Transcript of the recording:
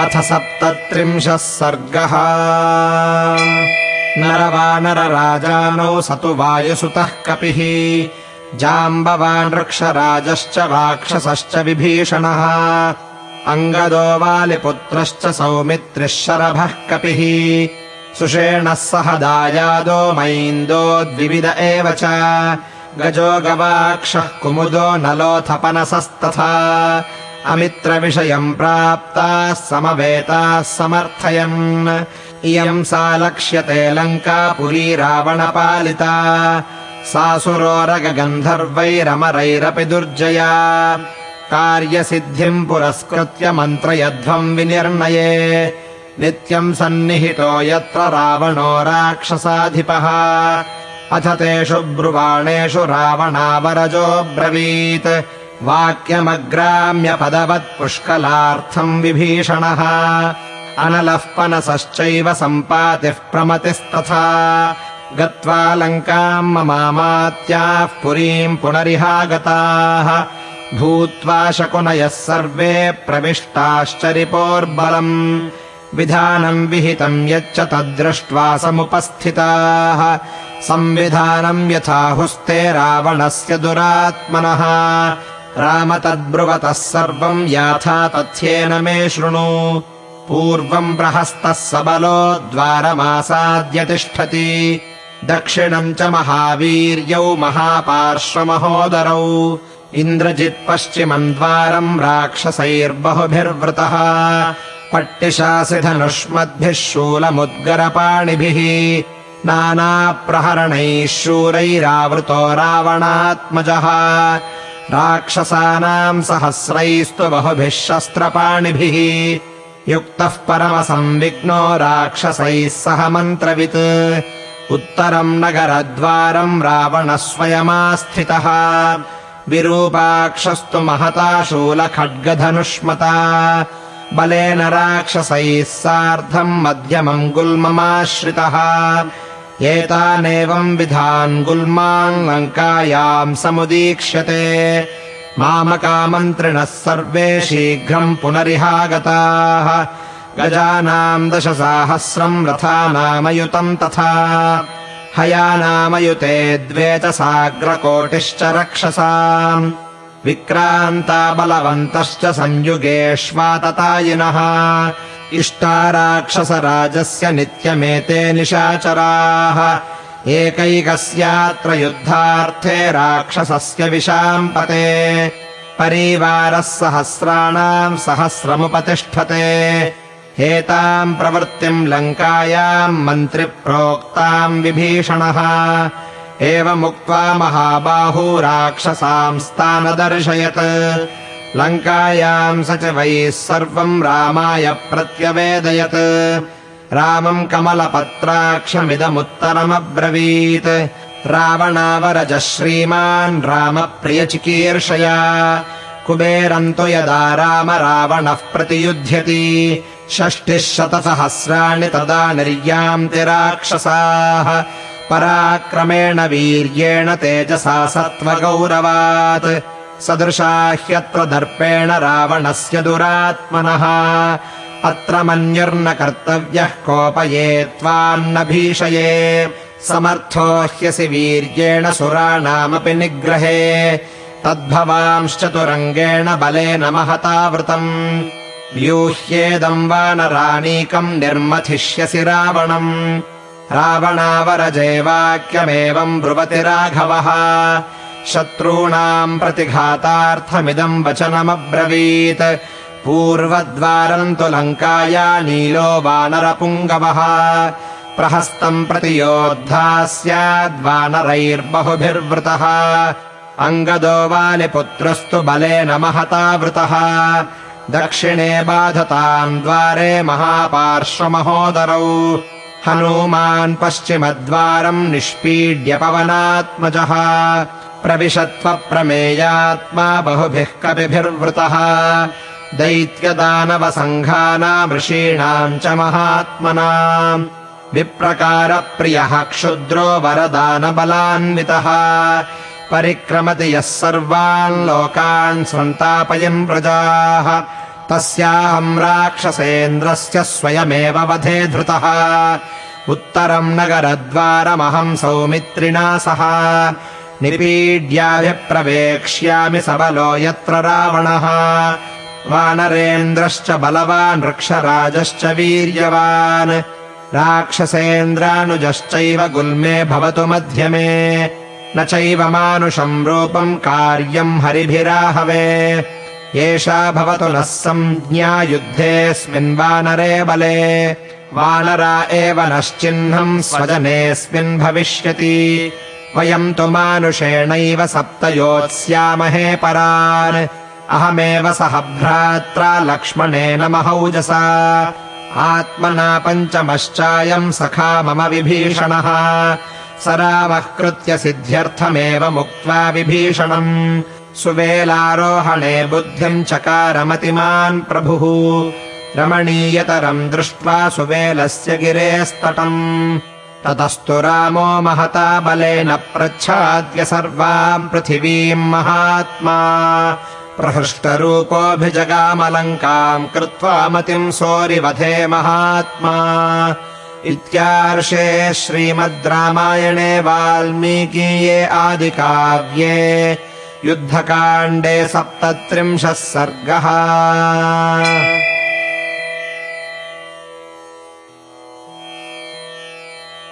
अथ सप्तत्रिंशः सर्गः। नरवानरराजानौ स तु वायुसुतः कपिः। जाम्बवान् वृक्षराजश्च राक्षसश्च विभीषणः। अङ्गदो वालिपुत्रश्च सौमित्रिः शरभः कपिः। सुषेणः सह दायादो मैन्दो द्विविद एव च। गजो गवाक्षः कुमुदो नलोथपनसस्तथा अमित्रविषयम् प्राप्ताः समवेताः समर्थयन्। इयम् सा लक्ष्यते लङ्का पुरी रावणपालिता सासुरोरगगन्धर्वैरमरैरपि दुर्जया। कार्यसिद्धिम् पुरस्कृत्य मन्त्रयध्वम् विनिर्णये। नित्यम् सन्निहितो यत्र रावणो राक्षसाधिपः। अथ तेषु ब्रुवाणेषु रावणावरजोऽब्रवीत् वाक्यमग्राम्यपदवत्पुष्कलार्थम् विभीषणः। अनलः पनसश्चैव सम्पातिः प्रमतिस्तथा। गत्वा लङ्काम् ममामात्याः पुरीम् पुनरिहागताः। भूत्वा शकुनयः सर्वे प्रविष्टाश्च रिपोर्बलम् विधानम् विहितम् यच्च तद्दृष्ट्वा समुपस्थिताः। संविधानम् यथाहुस्ते रावणस्य दुरात्मनः राम तद्ब्रुवतः सर्वम् याथा तथ्येन मे शृणु। पूर्वम् प्रहस्तः सबलो द्वारमासाद्य तिष्ठति। दक्षिणम् च महावीर्यौ महापार्श्वमहोदरौ। इन्द्रजित्पश्चिमम् द्वारम् राक्षसैर्बहुभिर्वृतः। पट्टिशासिधनुष्मद्भिः शूलमुद्गरपाणिभिः। नानाप्रहरणैः शूरैरावृतो रावणात्मजः राक्षसानाम् सहस्रैस्तु बहुभिः शस्त्रपाणिभिः। युक्तः परमसंविघ्नो राक्षसैः सह मन्त्रवित्। उत्तरम् नगरद्वारम् रावणः स्वयमास्थितः विरूपाक्षस्तु महता शूलखड्गधनुष्मता। बलेन राक्षसैः सार्धम् मध्यमम् गुल्ममाश्रितः एतानेवम् विधान् गुल्मान् लङ्कायाम् समुदीक्ष्यते। मामकामन्त्रिणः सर्वे शीघ्रम् पुनरिहागताः। गजानाम् दशसाहस्रम् रथानामयुतम् तथा। हयानामयुते द्वे च साग्रकोटिश्च रक्षसाम्। विक्रान्ता बलवन्तश्च संयुगेष्वाततायिनः इष्टा राक्षसराजस्य नित्यमेते निशाचराः। एकैकस्यात्र युद्धार्थे राक्षसस्य विशाम्पते। परिवारः सहस्राणाम् सहस्रमुपतिष्ठते। एताम् प्रवृत्तिम् लङ्कायाम् मन्त्रिप्रोक्ताम् विभीषणः। एवमुक्त्वा महाबाहू राक्षसांस्तानदर्शयत् लङ्कायाम् सचिवैः सर्वम् रामाय प्रत्यवेदयत्। रामम् कमलपत्राक्षमिदमुत्तरमब्रवीत्। रावणावरजः श्रीमान् रामप्रियचिकीर्षया। कुबेरम् तु यदा राम रावणः प्रतियुध्यति षष्टिः शतसहस्राणि तदा निर्यान्ति राक्षसाः। पराक्रमेण वीर्येण तेजसा सत्त्वगौरवात् सदृशा ह्यत्र दर्पेण रावणस्य दुरात्मनः। अत्र मन्युर्न कर्तव्यः कोपये त्वान्न भीषये समर्थो ह्यसि वीर्येण सुराणामपि निग्रहे। तद्भवांश्चतुरङ्गेण बलेन महतावृतम्। व्यूह्येदम् वानरानीकम् निर्मथिष्यसि रावणम्। रावणावरजे वाक्यमेवम् ब्रुवति राघवः शत्रूणाम् प्रतिघातार्थमिदम् वचनमब्रवीत्। पूर्वद्वारम् तु लङ्काया नीलो वानरपुङ्गवः। प्रहस्तम् प्रति योद्धा स्याद्वानरैर्बहुभिर्वृतः अङ्गदो वालिपुत्रस्तु बलेन महतावृतः। दक्षिणे बाधताम् द्वारे महापार्श्वमहोदरौ। हनूमान् पश्चिमद्वारम् निष्पीड्य पवनात्मजः प्रविशत्वप्रमेयात्मा बहुभिः कपिभिर्वृतः। दैत्यदानवसङ्घानामृषीणाम् च महात्मनाम्। विप्रकारप्रियः क्षुद्रो वरदानबलान्वितः। परिक्रमति यः सर्वान् लोकान् सन्तापयन् प्रजाः। तस्याहम् राक्षसेन्द्रस्य स्वयमेव वधे धृतः। उत्तरम् नगरद्वारमहम् सौमित्रिणा सह निपीड्याभिप्रवेक्ष्यामि सबलो यत्र रावणः। वानरेन्द्रश्च बलवान् वृक्षराजश्च वीर्यवान्। राक्षसेन्द्रानुजश्चैव गुल्मे भवतु मध्यमे। न चैव मानुषम् रूपम् कार्यम् हरिभिराहवे। एषा भवतु नः सञ्ज्ञा युद्धेऽस्मिन् वानरे बले। वानरा एव नश्चिह्नम् स्वजनेऽस्मिन् भविष्यति वयम् तु मानुषेणैव सप्तयोत्स्यामहे परान्। अहमेव सह भ्रात्रा लक्ष्मणेन महौजसा। आत्मना पञ्चमश्चायम् सखा मम विभीषणः। स रामः कृत्य सिद्ध्यर्थमेव मुक्त्वा विभीषणम्। सुवेलारोहणे बुद्धिम् चकारमतिमान् प्रभुः। रमणीयतरम् दृष्ट्वा सुवेलस्य गिरेस्तटम् ततस्तु रामो महता बलेन प्रच्छाद्य सर्वाम् पृथिवीम् महात्मा। प्रहृष्टरूपोऽभिजगामलङ्काम् कृत्वा मतिम् सोरिवधे महात्मा। इत्यार्षे श्रीमद् रामायणे वाल्मीकीये आदिकाव्ये युद्धकाण्डे सप्तत्रिंशः सर्गः